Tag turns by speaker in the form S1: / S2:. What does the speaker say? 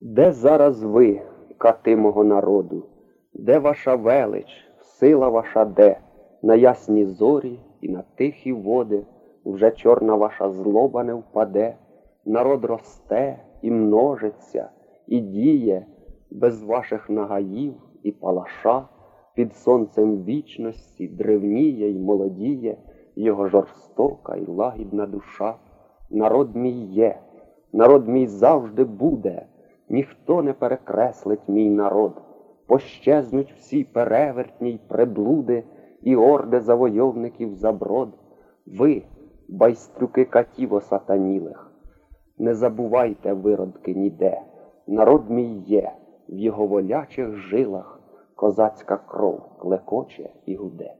S1: Де зараз ви, кати мого народу? Де ваша велич, сила ваша де? На ясні зорі і на тихі води вже чорна ваша злоба не впаде. Народ росте і множиться, і діє без ваших нагаїв і палаша, під сонцем вічності древніє й молодіє його жорстока й лагідна душа. Народ мій є, народ мій завжди буде, ніхто не перекреслить мій народ. Пощезнуть всі перевертні й приблуди і орди завойовників заброд. Ви, байстрюки катів осатанілих, не забувайте виродки ніде. Народ мій є, в його волячих жилах козацька кров клекоче і гуде.